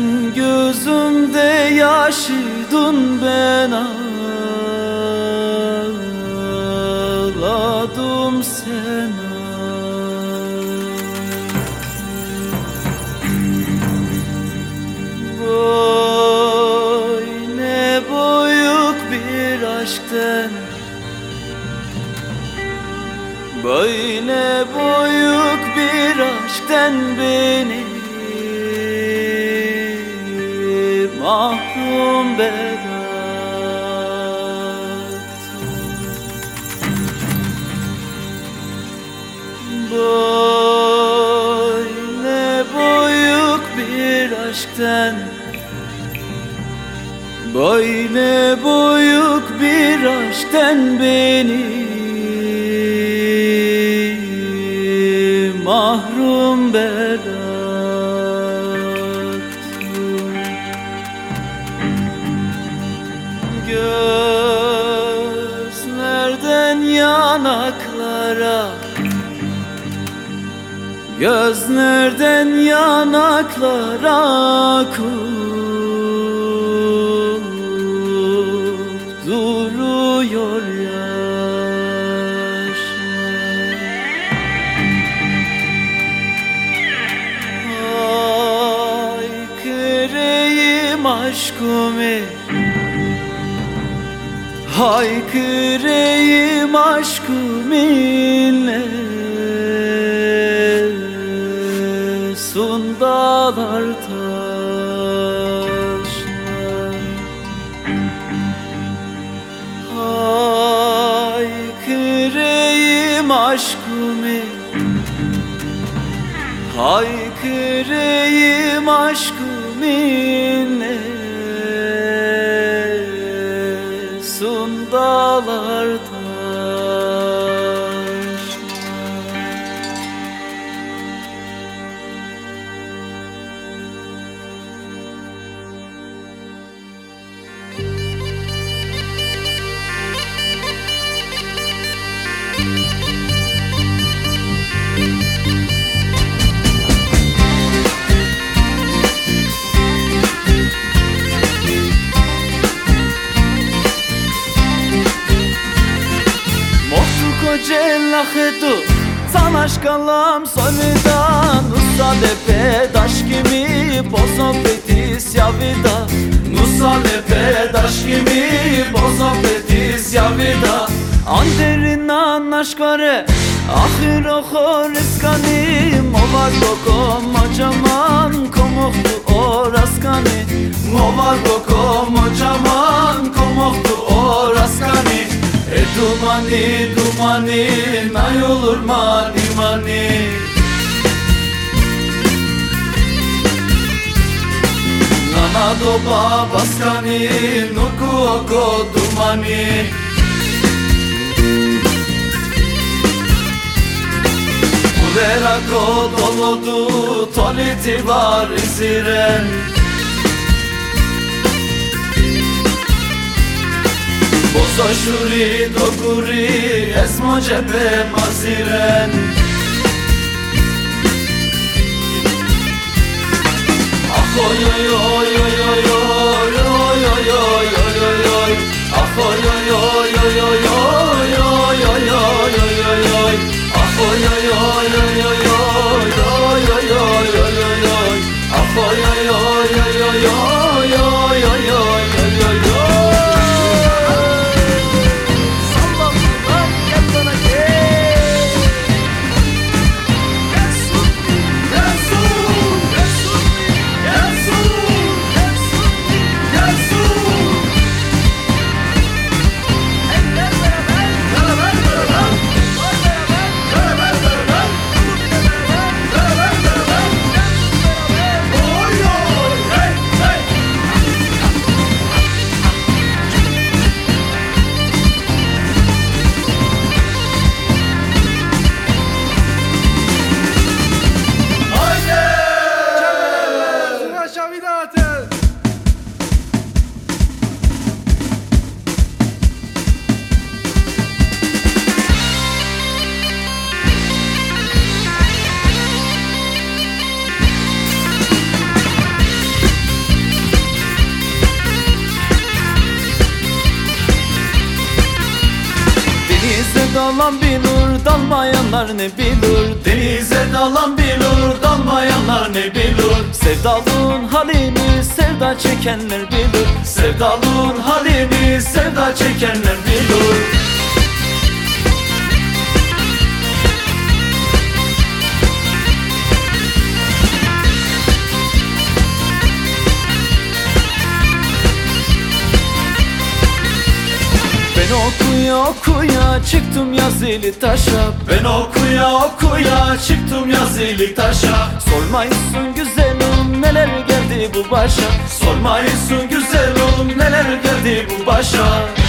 Sen gözümde yaşıydın ben ağladım sen Boy ne boyuk bir aşktan. Boy ne boyuk bir aşktan beni. Mahrum bıraktın Böyle büyük bir aşktan Böyle büyük bir aşktan beni mahrum bıraktın yanaklara. Göz nereden yanaklara akıp duruyor yaş. Ay kırayım aşkımı. Haykırayım aşkım ile Sundalarda ağlardı خدو Sanaş kalam sovidan Nusa lepe daş kimi Bozo petis yavida. Nusa lepe daş kimi Bozo petis yavida. Anderinan aşkare Ahir oho riskani Movar boko macaman Komohtu o raskani Movar boko macaman Komohtu o raskani e dumani dumani nay olur mani mani. Nana doba baskani nuku oko dumani. Uvera ko dolodu toliti var isiren شوری دوگوری از ما جبه مزیرن آخ اوی اوی اوی اوی dalan bilur dalmayanlar ne bilur? Denize dalan bilur dalmayanlar ne bilur? Sevdalın halini sevda çekenler bilur. Sevdalın halini sevda çekenler bilur okuya okuya çıktım yazılı taşa. Ben okuya okuya çıktım yazılı taşa. Sormayısın güzelim neler geldi bu başa? Sormayısın güzel oğlum neler geldi bu başa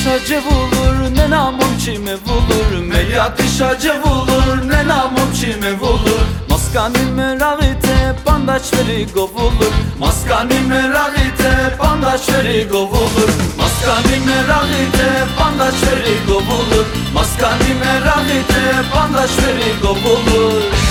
İşacı vurur ne namım çime vurur Melyat işacı vurur ne namım çime vurur Maskani meravite bandaç veri govulur. Maskani meravite bandaç veri govulur. Maskani meravite bandaç veri govulur. Maskani meravite bandaç veri govulur